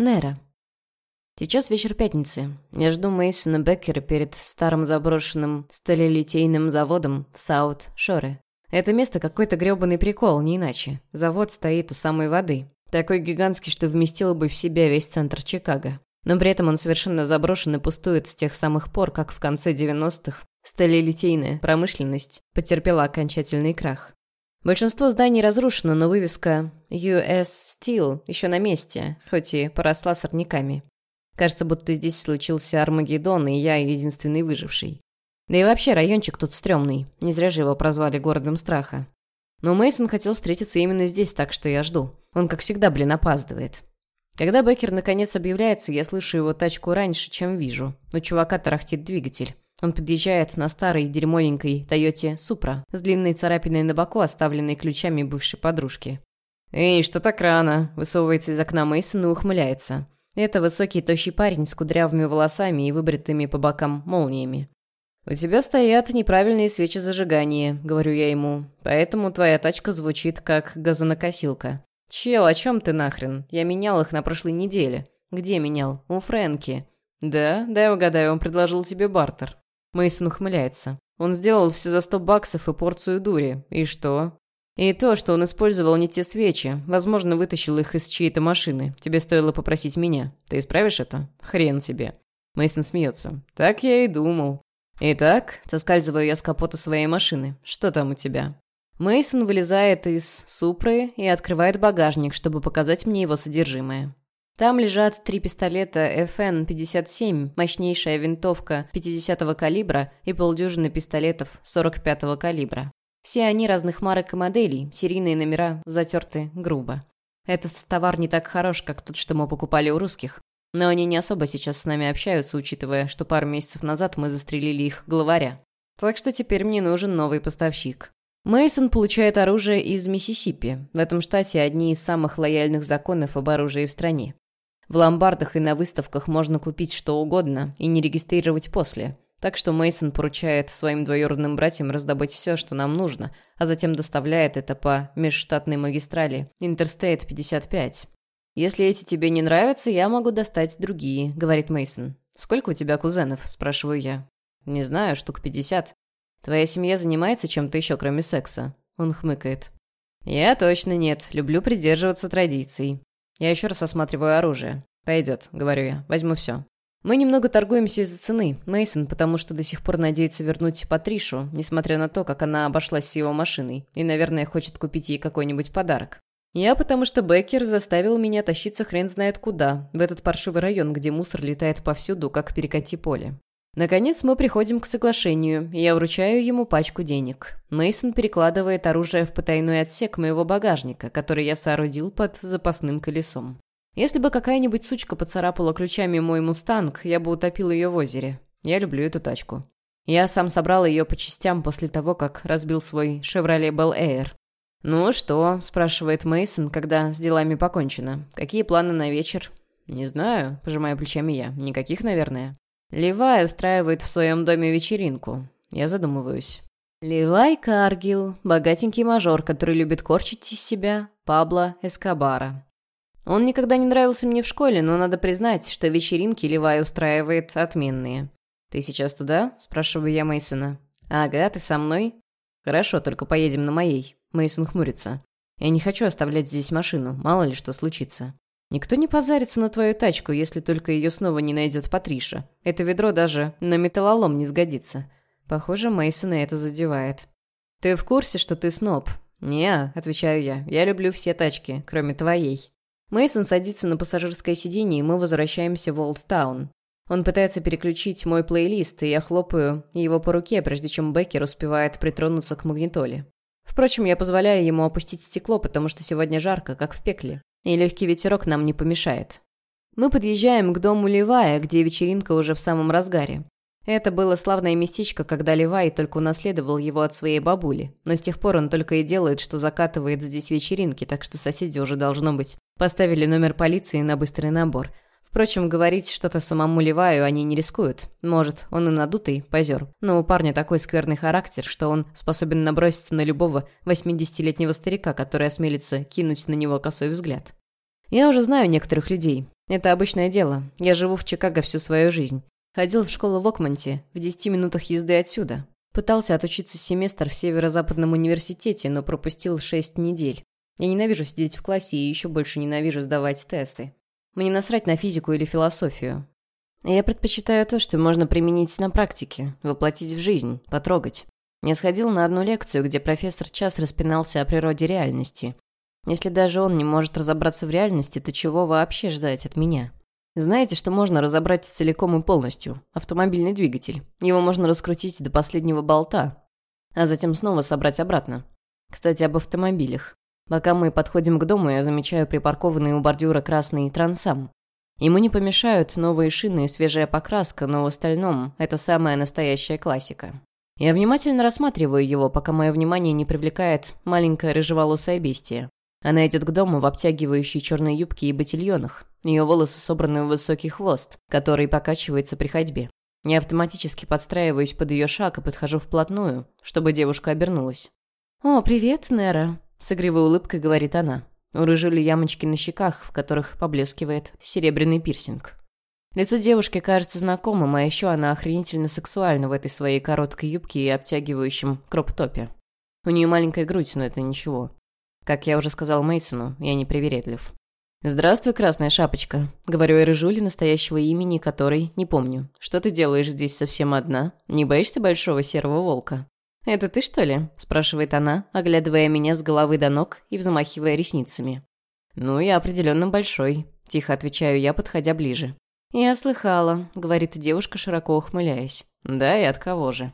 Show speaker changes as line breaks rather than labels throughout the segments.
Нера. Сейчас вечер пятницы. Я жду Мейсона Беккера перед старым заброшенным сталелитейным заводом в Саут-Шоре. Это место какой-то грёбаный прикол, не иначе. Завод стоит у самой воды. Такой гигантский, что вместил бы в себя весь центр Чикаго. Но при этом он совершенно заброшен и пустует с тех самых пор, как в конце 90-х сталелитейная промышленность потерпела окончательный крах. Большинство зданий разрушено, но вывеска US Steel еще на месте, хоть и поросла сорняками. Кажется, будто здесь случился Армагеддон, и я единственный выживший. Да и вообще райончик тут стрёмный, не зря же его прозвали городом страха. Но Мейсон хотел встретиться именно здесь, так что я жду. Он, как всегда, блин, опаздывает. Когда Беккер наконец объявляется, я слышу его тачку раньше, чем вижу. У чувака тарахтит двигатель. Он подъезжает на старой дерьмовенькой Тойоте Супра с длинной царапиной на боку, оставленной ключами бывшей подружки. «Эй, что так рано?» – высовывается из окна Мейсон и ухмыляется. Это высокий тощий парень с кудрявыми волосами и выбритыми по бокам молниями. «У тебя стоят неправильные свечи зажигания», — говорю я ему. «Поэтому твоя тачка звучит как газонокосилка». «Чел, о чем ты нахрен? Я менял их на прошлой неделе». «Где менял?» «У Фрэнки». «Да? Дай угадаю, он предложил тебе бартер». Мейсон ухмыляется. Он сделал все за сто баксов и порцию дури. И что? И то, что он использовал не те свечи. Возможно, вытащил их из чьей-то машины. Тебе стоило попросить меня. Ты исправишь это? Хрен тебе. Мейсон смеется. Так я и думал. Итак, соскальзываю я с капота своей машины. Что там у тебя? Мейсон вылезает из Супры и открывает багажник, чтобы показать мне его содержимое. Там лежат три пистолета FN-57, мощнейшая винтовка 50-го калибра и полдюжины пистолетов 45-го калибра. Все они разных марок и моделей, серийные номера затерты грубо. Этот товар не так хорош, как тот, что мы покупали у русских, но они не особо сейчас с нами общаются, учитывая, что пару месяцев назад мы застрелили их главаря. Так что теперь мне нужен новый поставщик. Мейсон получает оружие из Миссисипи. В этом штате одни из самых лояльных законов об оружии в стране. В ломбардах и на выставках можно купить что угодно и не регистрировать после. Так что Мейсон поручает своим двоюродным братьям раздобыть все, что нам нужно, а затем доставляет это по межштатной магистрали Interstate 55. Если эти тебе не нравятся, я могу достать другие, говорит Мейсон. Сколько у тебя кузенов? спрашиваю я. Не знаю, штук 50. Твоя семья занимается чем-то еще, кроме секса? Он хмыкает. Я точно нет, люблю придерживаться традиций. Я еще раз осматриваю оружие. «Пойдет», — говорю я. «Возьму все». Мы немного торгуемся из-за цены. Мейсон, потому что до сих пор надеется вернуть Патришу, несмотря на то, как она обошлась с его машиной, и, наверное, хочет купить ей какой-нибудь подарок. Я потому что Беккер заставил меня тащиться хрен знает куда, в этот паршивый район, где мусор летает повсюду, как перекати поле. Наконец мы приходим к соглашению, и я вручаю ему пачку денег. Мейсон перекладывает оружие в потайной отсек моего багажника, который я соорудил под запасным колесом. Если бы какая-нибудь сучка поцарапала ключами мой мустанг, я бы утопил ее в озере. Я люблю эту тачку. Я сам собрал ее по частям после того, как разбил свой Chevrolet Bel Air. «Ну что?» – спрашивает Мейсон, когда с делами покончено. «Какие планы на вечер?» «Не знаю», – пожимаю плечами я. «Никаких, наверное». Левай устраивает в своем доме вечеринку. Я задумываюсь. Левай Каргил, богатенький мажор, который любит корчить из себя Пабло Эскобара. Он никогда не нравился мне в школе, но надо признать, что вечеринки Левай устраивает отменные. «Ты сейчас туда?» – спрашиваю я Мейсона. «Ага, ты со мной?» «Хорошо, только поедем на моей». Мейсон хмурится. «Я не хочу оставлять здесь машину, мало ли что случится». Никто не позарится на твою тачку, если только ее снова не найдет Патриша. Это ведро даже на металлолом не сгодится. Похоже, Мейсона это задевает. Ты в курсе, что ты сноб? Не, отвечаю я. Я люблю все тачки, кроме твоей. Мейсон садится на пассажирское сиденье, и мы возвращаемся в Олдтаун. Он пытается переключить мой плейлист, и я хлопаю его по руке, прежде чем Беккер успевает притронуться к магнитоле. Впрочем, я позволяю ему опустить стекло, потому что сегодня жарко, как в пекле и легкий ветерок нам не помешает. Мы подъезжаем к дому Левая, где вечеринка уже в самом разгаре. Это было славное местечко, когда Левай только унаследовал его от своей бабули, но с тех пор он только и делает, что закатывает здесь вечеринки, так что соседи уже, должно быть, поставили номер полиции на быстрый набор. Впрочем, говорить что-то самому Леваю они не рискуют. Может, он и надутый, позер, но у парня такой скверный характер, что он способен наброситься на любого 80-летнего старика, который осмелится кинуть на него косой взгляд. Я уже знаю некоторых людей. Это обычное дело. Я живу в Чикаго всю свою жизнь. Ходил в школу в Окмонте, в 10 минутах езды отсюда. Пытался отучиться семестр в Северо-Западном университете, но пропустил 6 недель. Я ненавижу сидеть в классе и еще больше ненавижу сдавать тесты. Мне насрать на физику или философию. Я предпочитаю то, что можно применить на практике, воплотить в жизнь, потрогать. Я сходил на одну лекцию, где профессор час распинался о природе реальности. Если даже он не может разобраться в реальности, то чего вообще ждать от меня? Знаете, что можно разобрать целиком и полностью? Автомобильный двигатель. Его можно раскрутить до последнего болта, а затем снова собрать обратно. Кстати, об автомобилях. Пока мы подходим к дому, я замечаю припаркованный у бордюра красный трансам. Ему не помешают новые шины и свежая покраска, но в остальном это самая настоящая классика. Я внимательно рассматриваю его, пока мое внимание не привлекает маленькое рыжеволосое бестие. Она идет к дому в обтягивающей черной юбке и ботильонах. Ее волосы собраны в высокий хвост, который покачивается при ходьбе. Я автоматически подстраиваюсь под ее шаг и подхожу вплотную, чтобы девушка обернулась. «О, привет, Нера», — с игривой улыбкой говорит она. У рыжули ямочки на щеках, в которых поблескивает серебряный пирсинг. Лицо девушки кажется знакомым, а еще она охренительно сексуальна в этой своей короткой юбке и обтягивающем кроп-топе. У нее маленькая грудь, но это ничего. Как я уже сказал Мейсону, я не привередлив. «Здравствуй, Красная Шапочка», — говорю я Рыжуле, настоящего имени которой не помню. «Что ты делаешь здесь совсем одна? Не боишься большого серого волка?» «Это ты, что ли?» — спрашивает она, оглядывая меня с головы до ног и взмахивая ресницами. «Ну, я определенно большой», — тихо отвечаю я, подходя ближе. «Я слыхала», — говорит девушка, широко ухмыляясь. «Да, и от кого же?»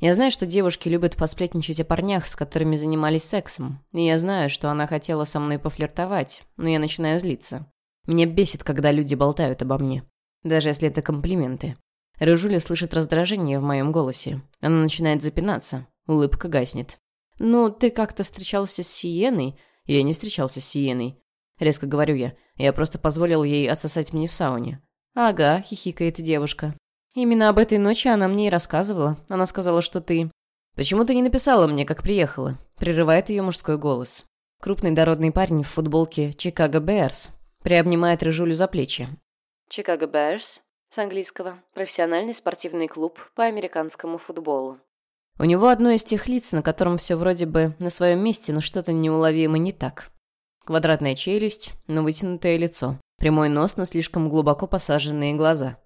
Я знаю, что девушки любят посплетничать о парнях, с которыми занимались сексом. И я знаю, что она хотела со мной пофлиртовать, но я начинаю злиться. Меня бесит, когда люди болтают обо мне. Даже если это комплименты. Рыжуля слышит раздражение в моем голосе. Она начинает запинаться. Улыбка гаснет. «Ну, ты как-то встречался с Сиеной?» «Я не встречался с Сиеной». Резко говорю я. Я просто позволил ей отсосать мне в сауне. «Ага», — хихикает девушка. Именно об этой ночи она мне и рассказывала. Она сказала, что ты... «Почему ты не написала мне, как приехала?» Прерывает ее мужской голос. Крупный дородный парень в футболке «Чикаго Берс» приобнимает Рыжулю за плечи. «Чикаго Берс» с английского. Профессиональный спортивный клуб по американскому футболу. У него одно из тех лиц, на котором все вроде бы на своем месте, но что-то неуловимо не так. Квадратная челюсть, но вытянутое лицо. Прямой нос, но слишком глубоко посаженные глаза.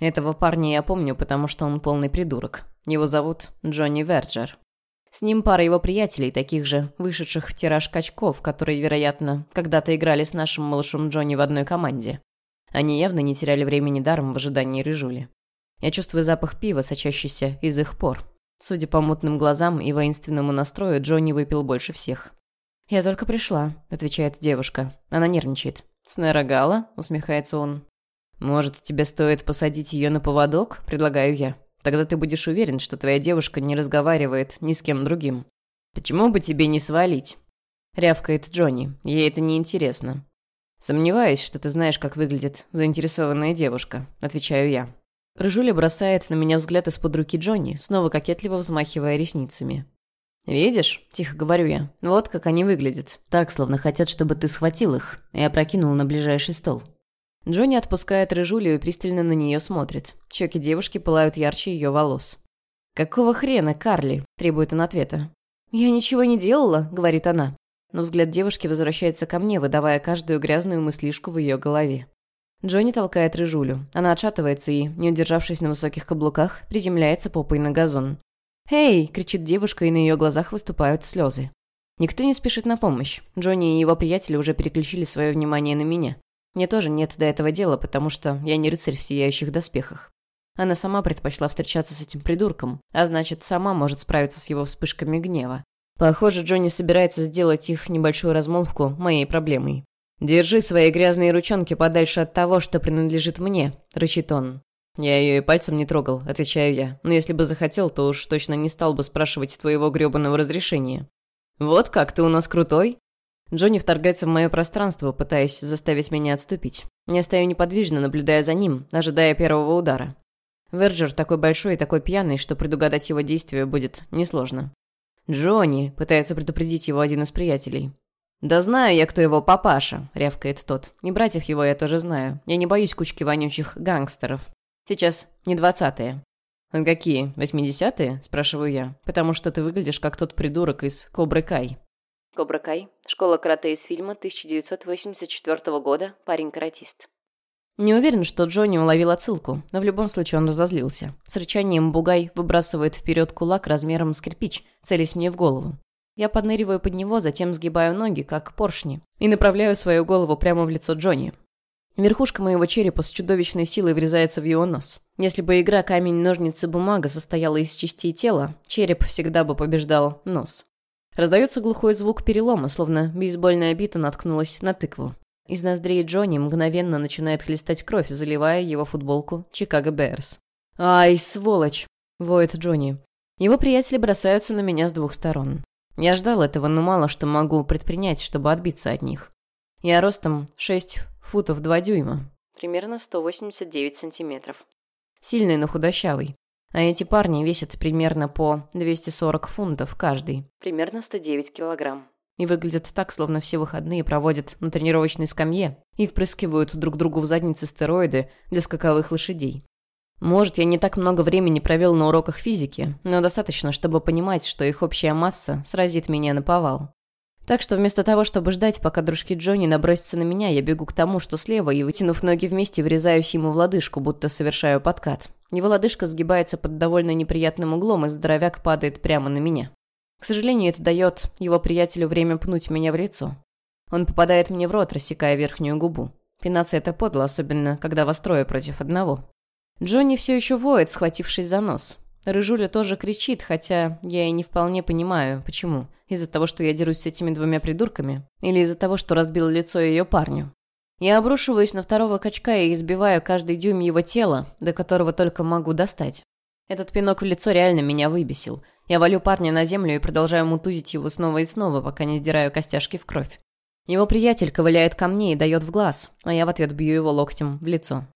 Этого парня я помню, потому что он полный придурок. Его зовут Джонни Верджер. С ним пара его приятелей, таких же, вышедших в тираж качков, которые, вероятно, когда-то играли с нашим малышом Джонни в одной команде. Они явно не теряли времени даром в ожидании рыжули. Я чувствую запах пива, сочащийся из их пор. Судя по мутным глазам и воинственному настрою, Джонни выпил больше всех. «Я только пришла», — отвечает девушка. Она нервничает. «Снера Гала?» — усмехается он. «Может, тебе стоит посадить ее на поводок?» – предлагаю я. «Тогда ты будешь уверен, что твоя девушка не разговаривает ни с кем другим». «Почему бы тебе не свалить?» – рявкает Джонни. Ей это не интересно. «Сомневаюсь, что ты знаешь, как выглядит заинтересованная девушка», – отвечаю я. Рыжуля бросает на меня взгляд из-под руки Джонни, снова кокетливо взмахивая ресницами. «Видишь?» – тихо говорю я. «Вот как они выглядят. Так, словно хотят, чтобы ты схватил их и опрокинул на ближайший стол». Джонни отпускает рыжулю и пристально на нее смотрит. Щеки девушки пылают ярче ее волос. «Какого хрена, Карли?» – требует он ответа. «Я ничего не делала», – говорит она. Но взгляд девушки возвращается ко мне, выдавая каждую грязную мыслишку в ее голове. Джонни толкает рыжулю. Она отшатывается и, не удержавшись на высоких каблуках, приземляется попой на газон. «Эй!» – кричит девушка, и на ее глазах выступают слезы. Никто не спешит на помощь. Джонни и его приятели уже переключили свое внимание на меня. Мне тоже нет до этого дела, потому что я не рыцарь в сияющих доспехах. Она сама предпочла встречаться с этим придурком, а значит, сама может справиться с его вспышками гнева. Похоже, Джонни собирается сделать их небольшую размолвку моей проблемой. «Держи свои грязные ручонки подальше от того, что принадлежит мне», — рычит он. «Я ее и пальцем не трогал», — отвечаю я. «Но если бы захотел, то уж точно не стал бы спрашивать твоего грёбаного разрешения». «Вот как, ты у нас крутой?» Джонни вторгается в мое пространство, пытаясь заставить меня отступить. Я стою неподвижно, наблюдая за ним, ожидая первого удара. Верджер такой большой и такой пьяный, что предугадать его действия будет несложно. «Джонни!» – пытается предупредить его один из приятелей. «Да знаю я, кто его папаша», — рявкает тот. «И братьев его я тоже знаю. Я не боюсь кучки вонючих гангстеров. Сейчас не двадцатые». «А какие, восьмидесятые?» — спрашиваю я. «Потому что ты выглядишь как тот придурок из Кобры Кай». Кобра Кай. Школа карате из фильма 1984 года. Парень-каратист. Не уверен, что Джонни уловил отсылку, но в любом случае он разозлился. С рычанием Бугай выбрасывает вперед кулак размером с кирпич, целясь мне в голову. Я подныриваю под него, затем сгибаю ноги, как поршни, и направляю свою голову прямо в лицо Джонни. Верхушка моего черепа с чудовищной силой врезается в его нос. Если бы игра камень-ножницы-бумага состояла из частей тела, череп всегда бы побеждал нос. Раздается глухой звук перелома, словно бейсбольная бита наткнулась на тыкву. Из ноздрей Джонни мгновенно начинает хлестать кровь, заливая его футболку «Чикаго Берс». «Ай, сволочь!» — воет Джонни. Его приятели бросаются на меня с двух сторон. Я ждал этого, но мало что могу предпринять, чтобы отбиться от них. Я ростом 6 футов 2 дюйма. Примерно 189 сантиметров. Сильный, но худощавый. А эти парни весят примерно по 240 фунтов каждый. Примерно 109 килограмм и выглядят так, словно все выходные проводят на тренировочной скамье и впрыскивают друг другу в задницы стероиды для скаковых лошадей. Может, я не так много времени провел на уроках физики, но достаточно, чтобы понимать, что их общая масса сразит меня на повал. Так что вместо того, чтобы ждать, пока дружки Джонни набросятся на меня, я бегу к тому, что слева, и, вытянув ноги вместе, врезаюсь ему в лодыжку, будто совершаю подкат. Его лодыжка сгибается под довольно неприятным углом, и здоровяк падает прямо на меня. К сожалению, это дает его приятелю время пнуть меня в лицо. Он попадает мне в рот, рассекая верхнюю губу. Пинаться это подло, особенно когда вас трое против одного. Джонни все еще воет, схватившись за нос. Рыжуля тоже кричит, хотя я и не вполне понимаю, почему. Из-за того, что я дерусь с этими двумя придурками? Или из-за того, что разбил лицо ее парню? Я обрушиваюсь на второго качка и избиваю каждый дюйм его тела, до которого только могу достать. Этот пинок в лицо реально меня выбесил. Я валю парня на землю и продолжаю мутузить его снова и снова, пока не сдираю костяшки в кровь. Его приятель ковыляет ко мне и дает в глаз, а я в ответ бью его локтем в лицо.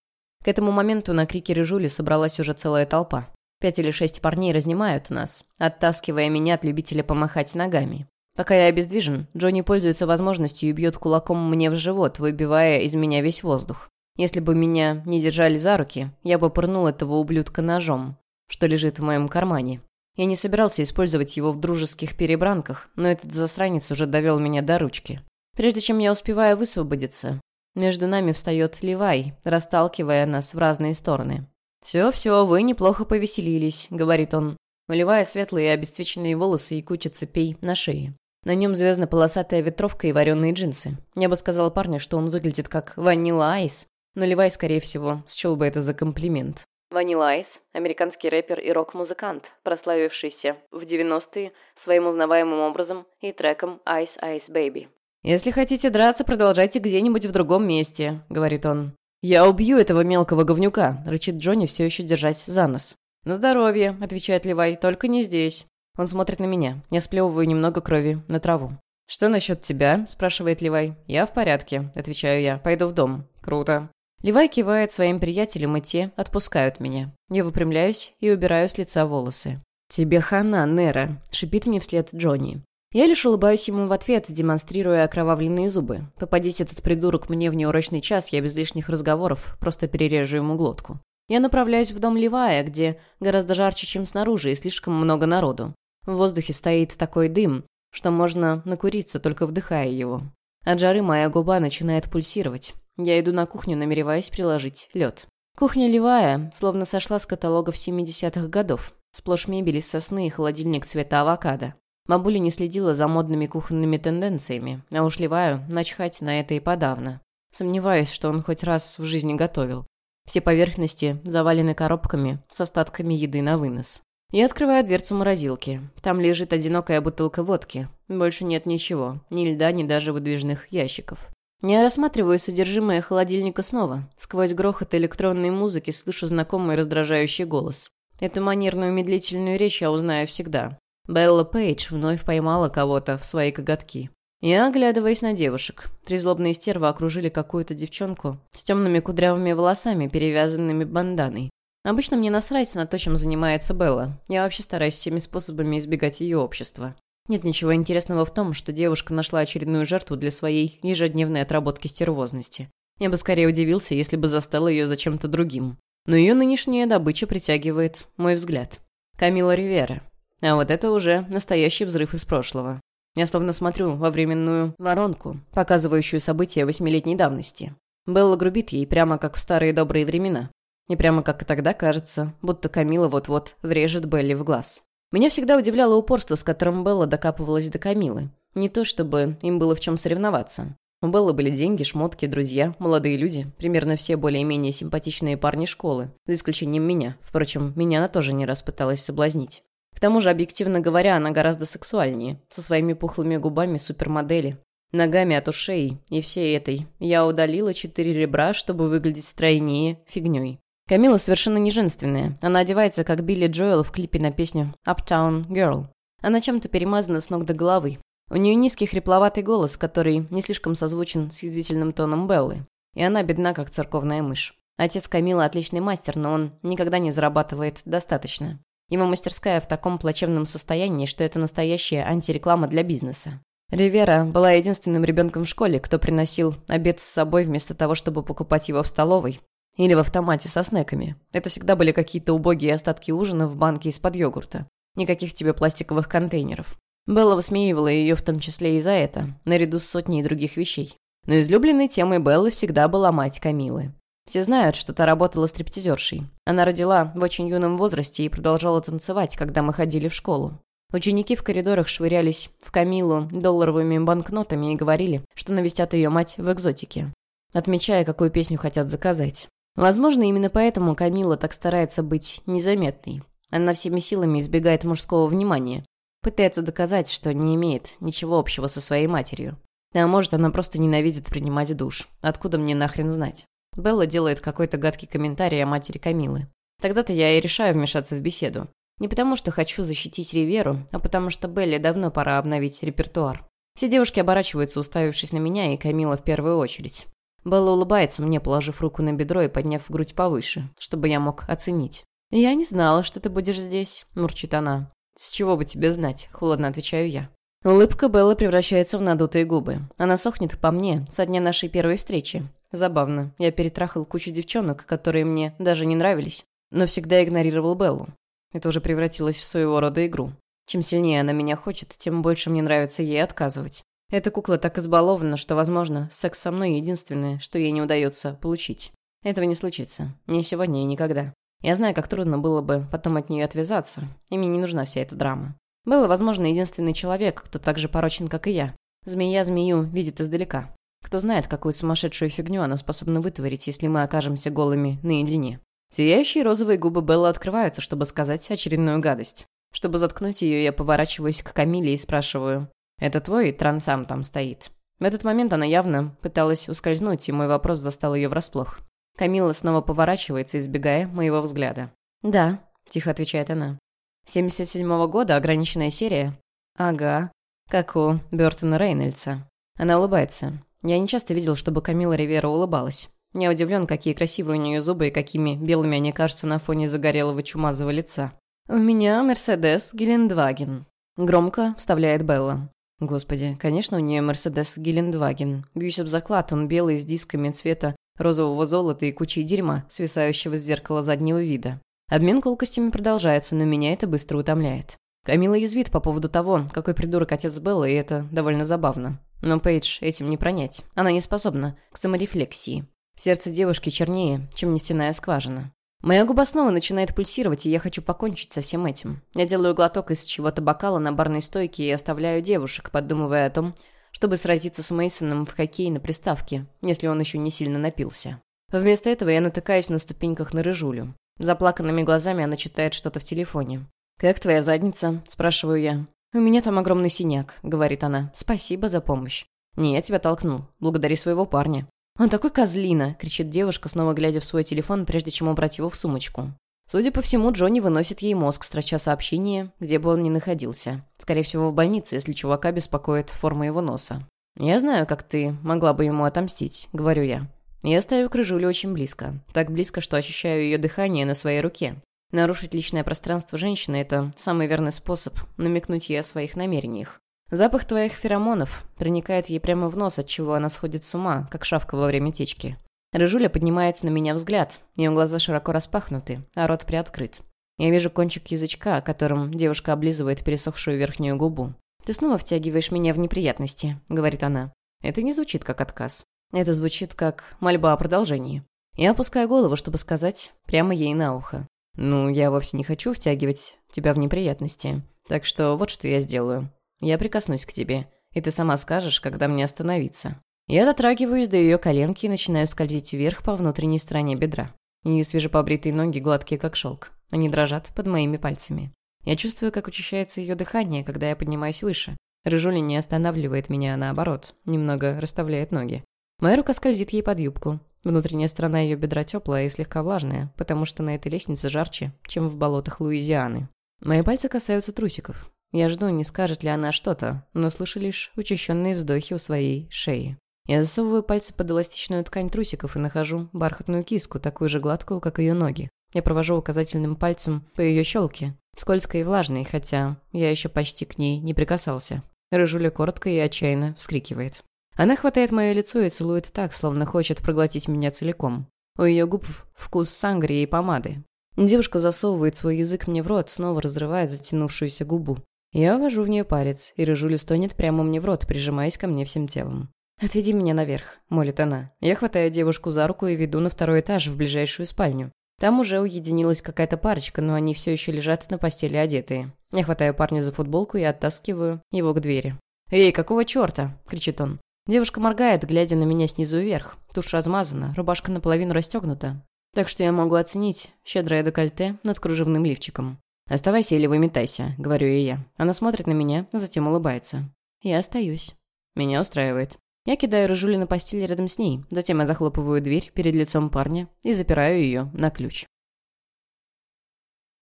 К этому моменту на крике Рыжули собралась уже целая толпа. Пять или шесть парней разнимают нас, оттаскивая меня от любителя помахать ногами. Пока я обездвижен, Джонни пользуется возможностью и бьет кулаком мне в живот, выбивая из меня весь воздух. Если бы меня не держали за руки, я бы пырнул этого ублюдка ножом, что лежит в моем кармане. Я не собирался использовать его в дружеских перебранках, но этот засранец уже довел меня до ручки. Прежде чем я успеваю высвободиться, между нами встает Левай, расталкивая нас в разные стороны. «Все-все, вы неплохо повеселились», — говорит он. У Левая светлые обесцвеченные волосы и куча цепей на шее. На нем звездно-полосатая ветровка и вареные джинсы. Я бы сказал парню, что он выглядит как ванила айс, но Левай, скорее всего, счел бы это за комплимент. Ванила Айс – американский рэпер и рок-музыкант, прославившийся в 90-е своим узнаваемым образом и треком «Ice Ice Baby». «Если хотите драться, продолжайте где-нибудь в другом месте», – говорит он. «Я убью этого мелкого говнюка», – рычит Джонни, все еще держась за нос. «На здоровье», – отвечает Левай, – «только не здесь». Он смотрит на меня. Я сплевываю немного крови на траву. «Что насчет тебя?» – спрашивает Левай. «Я в порядке», – отвечаю я. «Пойду в дом». «Круто». Левай кивает своим приятелям, и те отпускают меня. Я выпрямляюсь и убираю с лица волосы. «Тебе хана, Нера», — шипит мне вслед Джонни. Я лишь улыбаюсь ему в ответ, демонстрируя окровавленные зубы. Попадись этот придурок мне в неурочный час, я без лишних разговоров просто перережу ему глотку. Я направляюсь в дом Левая, где гораздо жарче, чем снаружи, и слишком много народу. В воздухе стоит такой дым, что можно накуриться, только вдыхая его. От жары моя губа начинает пульсировать. Я иду на кухню, намереваясь приложить лед. Кухня левая, словно сошла с каталогов 70-х годов. Сплошь мебель из сосны и холодильник цвета авокадо. Бабуля не следила за модными кухонными тенденциями, а уж Леваю начхать на это и подавно. Сомневаюсь, что он хоть раз в жизни готовил. Все поверхности завалены коробками с остатками еды на вынос. Я открываю дверцу морозилки. Там лежит одинокая бутылка водки. Больше нет ничего. Ни льда, ни даже выдвижных ящиков. Я рассматриваю содержимое холодильника снова. Сквозь грохот электронной музыки слышу знакомый раздражающий голос. Эту манерную медлительную речь я узнаю всегда. Белла Пейдж вновь поймала кого-то в свои коготки. Я оглядываясь на девушек. Три злобные стервы окружили какую-то девчонку с темными кудрявыми волосами, перевязанными банданой. Обычно мне насрать на то, чем занимается Белла. Я вообще стараюсь всеми способами избегать ее общества. Нет ничего интересного в том, что девушка нашла очередную жертву для своей ежедневной отработки стервозности. Я бы скорее удивился, если бы застал ее за чем-то другим. Но ее нынешняя добыча притягивает мой взгляд. Камила Ривера. А вот это уже настоящий взрыв из прошлого. Я словно смотрю во временную воронку, показывающую события восьмилетней давности. Белла грубит ей прямо как в старые добрые времена. И прямо как и тогда кажется, будто Камила вот-вот врежет Белли в глаз. Меня всегда удивляло упорство, с которым Белла докапывалась до Камилы. Не то чтобы им было в чем соревноваться. У Беллы были деньги, шмотки, друзья, молодые люди, примерно все более-менее симпатичные парни школы, за исключением меня. Впрочем, меня она тоже не раз пыталась соблазнить. К тому же, объективно говоря, она гораздо сексуальнее, со своими пухлыми губами супермодели, ногами от ушей и всей этой. Я удалила четыре ребра, чтобы выглядеть стройнее фигней. Камила совершенно не женственная. Она одевается, как Билли Джоэл в клипе на песню «Uptown Girl». Она чем-то перемазана с ног до головы. У нее низкий хрипловатый голос, который не слишком созвучен с язвительным тоном Беллы. И она бедна, как церковная мышь. Отец Камила отличный мастер, но он никогда не зарабатывает достаточно. Его мастерская в таком плачевном состоянии, что это настоящая антиреклама для бизнеса. Ривера была единственным ребенком в школе, кто приносил обед с собой вместо того, чтобы покупать его в столовой или в автомате со снеками. Это всегда были какие-то убогие остатки ужина в банке из-под йогурта. Никаких тебе пластиковых контейнеров. Белла высмеивала ее в том числе и за это, наряду с сотней других вещей. Но излюбленной темой Беллы всегда была мать Камилы. Все знают, что та работала стриптизершей. Она родила в очень юном возрасте и продолжала танцевать, когда мы ходили в школу. Ученики в коридорах швырялись в Камилу долларовыми банкнотами и говорили, что навестят ее мать в экзотике, отмечая, какую песню хотят заказать. Возможно, именно поэтому Камила так старается быть незаметной. Она всеми силами избегает мужского внимания, пытается доказать, что не имеет ничего общего со своей матерью. А может, она просто ненавидит принимать душ. Откуда мне нахрен знать? Белла делает какой-то гадкий комментарий о матери Камилы. Тогда-то я и решаю вмешаться в беседу. Не потому, что хочу защитить Риверу, а потому что Белле давно пора обновить репертуар. Все девушки оборачиваются, уставившись на меня, и Камила в первую очередь. Белла улыбается мне, положив руку на бедро и подняв грудь повыше, чтобы я мог оценить. «Я не знала, что ты будешь здесь», – мурчит она. «С чего бы тебе знать?» – холодно отвечаю я. Улыбка Беллы превращается в надутые губы. Она сохнет по мне со дня нашей первой встречи. Забавно. Я перетрахал кучу девчонок, которые мне даже не нравились, но всегда игнорировал Беллу. Это уже превратилось в своего рода игру. Чем сильнее она меня хочет, тем больше мне нравится ей отказывать. Эта кукла так избалована, что, возможно, секс со мной единственное, что ей не удается получить. Этого не случится. Ни сегодня и никогда. Я знаю, как трудно было бы потом от нее отвязаться, и мне не нужна вся эта драма. Было, возможно, единственный человек, кто так же порочен, как и я. Змея змею видит издалека. Кто знает, какую сумасшедшую фигню она способна вытворить, если мы окажемся голыми наедине. Сияющие розовые губы Беллы открываются, чтобы сказать очередную гадость. Чтобы заткнуть ее, я поворачиваюсь к Камиле и спрашиваю. «Это твой трансам там стоит?» В этот момент она явно пыталась ускользнуть, и мой вопрос застал ее врасплох. Камила снова поворачивается, избегая моего взгляда. «Да», — тихо отвечает она. «77-го года ограниченная серия?» «Ага. Как у Бёртона Рейнольдса». Она улыбается. Я не часто видел, чтобы Камила Ривера улыбалась. Я удивлен, какие красивые у нее зубы и какими белыми они кажутся на фоне загорелого чумазого лица. «У меня Мерседес Гелендваген», — громко вставляет Белла. Господи, конечно, у нее Мерседес Гелендваген. Бьюсь об заклад, он белый с дисками цвета розового золота и кучей дерьма, свисающего с зеркала заднего вида. Обмен колкостями продолжается, но меня это быстро утомляет. Камила язвит по поводу того, какой придурок отец Белла, и это довольно забавно. Но Пейдж этим не пронять. Она не способна к саморефлексии. Сердце девушки чернее, чем нефтяная скважина. Моя губа снова начинает пульсировать, и я хочу покончить со всем этим. Я делаю глоток из чего-то бокала на барной стойке и оставляю девушек, подумывая о том, чтобы сразиться с Мейсоном в хоккей на приставке, если он еще не сильно напился. Вместо этого я натыкаюсь на ступеньках на рыжулю. Заплаканными глазами она читает что-то в телефоне. «Как твоя задница?» – спрашиваю я. «У меня там огромный синяк», — говорит она. «Спасибо за помощь». «Не, я тебя толкнул. Благодари своего парня». «Он такой козлина!» — кричит девушка, снова глядя в свой телефон, прежде чем убрать его в сумочку. Судя по всему, Джонни выносит ей мозг, строча сообщение, где бы он ни находился. Скорее всего, в больнице, если чувака беспокоит форма его носа. «Я знаю, как ты могла бы ему отомстить», — говорю я. Я ставлю крыжулю очень близко. Так близко, что ощущаю ее дыхание на своей руке. Нарушить личное пространство женщины – это самый верный способ намекнуть ей о своих намерениях. Запах твоих феромонов проникает ей прямо в нос, от чего она сходит с ума, как шавка во время течки. Рыжуля поднимает на меня взгляд, ее глаза широко распахнуты, а рот приоткрыт. Я вижу кончик язычка, которым девушка облизывает пересохшую верхнюю губу. «Ты снова втягиваешь меня в неприятности», — говорит она. Это не звучит как отказ. Это звучит как мольба о продолжении. Я опускаю голову, чтобы сказать прямо ей на ухо. «Ну, я вовсе не хочу втягивать тебя в неприятности. Так что вот что я сделаю. Я прикоснусь к тебе, и ты сама скажешь, когда мне остановиться». Я дотрагиваюсь до ее коленки и начинаю скользить вверх по внутренней стороне бедра. Ее свежепобритые ноги гладкие, как шелк. Они дрожат под моими пальцами. Я чувствую, как учащается ее дыхание, когда я поднимаюсь выше. Рыжуля не останавливает меня, а наоборот, немного расставляет ноги. Моя рука скользит ей под юбку. Внутренняя сторона ее бедра теплая и слегка влажная, потому что на этой лестнице жарче, чем в болотах Луизианы. Мои пальцы касаются трусиков. Я жду, не скажет ли она что-то, но слышу лишь учащенные вздохи у своей шеи. Я засовываю пальцы под эластичную ткань трусиков и нахожу бархатную киску, такую же гладкую, как ее ноги. Я провожу указательным пальцем по ее щелке, скользкой и влажной, хотя я еще почти к ней не прикасался. Рыжуля коротко и отчаянно вскрикивает. Она хватает мое лицо и целует так, словно хочет проглотить меня целиком. У ее губ вкус сангрии и помады. Девушка засовывает свой язык мне в рот, снова разрывая затянувшуюся губу. Я ввожу в нее палец, и Рыжуля стонет прямо мне в рот, прижимаясь ко мне всем телом. «Отведи меня наверх», — молит она. Я хватаю девушку за руку и веду на второй этаж, в ближайшую спальню. Там уже уединилась какая-то парочка, но они все еще лежат на постели одетые. Я хватаю парня за футболку и оттаскиваю его к двери. «Эй, какого черта?» — кричит он. Девушка моргает, глядя на меня снизу вверх. Тушь размазана, рубашка наполовину расстегнута. Так что я могу оценить щедрое декольте над кружевным лифчиком. «Оставайся или выметайся», — говорю ей я. Она смотрит на меня, затем улыбается. Я остаюсь. Меня устраивает. Я кидаю Рыжули на постель рядом с ней, затем я захлопываю дверь перед лицом парня и запираю ее на ключ.